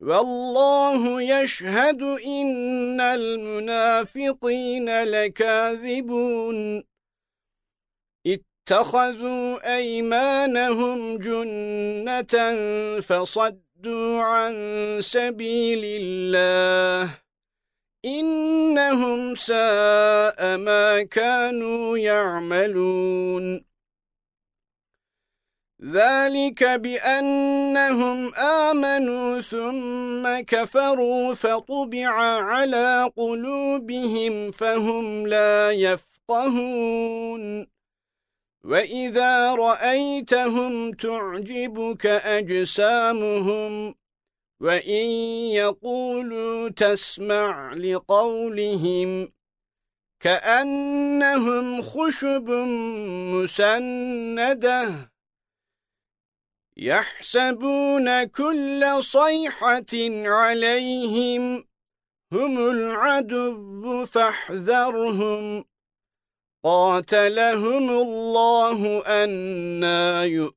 والله يشهد إن المنافقين لكاذبون. اتخذوا أيمانهم جنة فصدوا عن سبيل الله. إنهم ساء ما كانوا يعملون. ذَلِكَ بِأَنَّهُمْ آمَنُوا ثُمَّ كَفَرُوا فَطُبِعَ عَلَى قُلُوبِهِمْ فَهُمْ لَا يَفْقَهُونَ. وَإِذَا رَأَيْتَهُمْ تُعْجِبُكَ أَجْسَامُهُمْ وَإِنْ يَقُولُوا تَسْمَعْ لِقَوْلِهِمْ كَأَنَّهُمْ خُشُبٌ مُسَنَّدَةٌ يحسبون كل صيحة عليهم هم العدب فاحذرهم. قاتلهم الله أنا يؤفكون.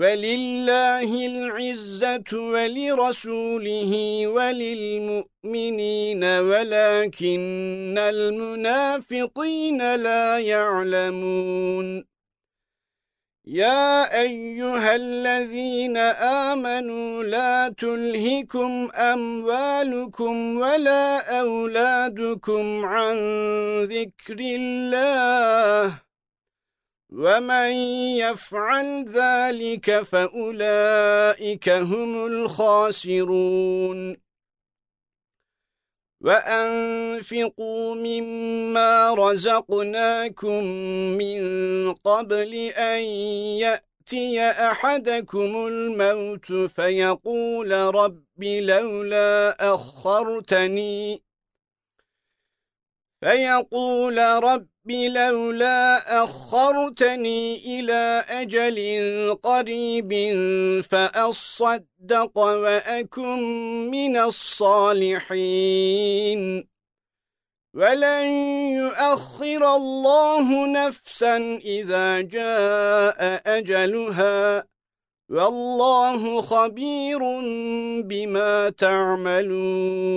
وَلِلَّهِ الْعِزَّةُ وَلِرَسُولِهِ وَلِلْمُؤْمِنِينَ وَلَكِنَّ الْمُنَافِقِينَ لَا يَعْلَمُونَ. يَا أَيُّهَا الَّذِينَ آمَنُوا لَا تُلْهِكُمْ أَمْوَالُكُمْ وَلَا أَوْلَادُكُمْ عَنْ ذِكْرِ اللَّهِ. وَمَنْ يَفْعَلْ ذَلِكَ فَأُولَئِكَ هُمُ الْخَاسِرُونَ وَأَنفِقُوا مِمَّا رَزَقْنَاكُمْ مِنْ قَبْلِ أَنْ يَأْتِيَ أَحَدَكُمُ الْمَوْتُ فَيَقُولَ رَبِّ لَوْلَا أَخَّرْتَنِي فَيَقُولَ رَبِّ لولا أخرتني إلى أجل قريب فأصدق وأكن من الصالحين ولن يؤخر الله نفسا إذا جاء أجلها والله خبير بما تعملون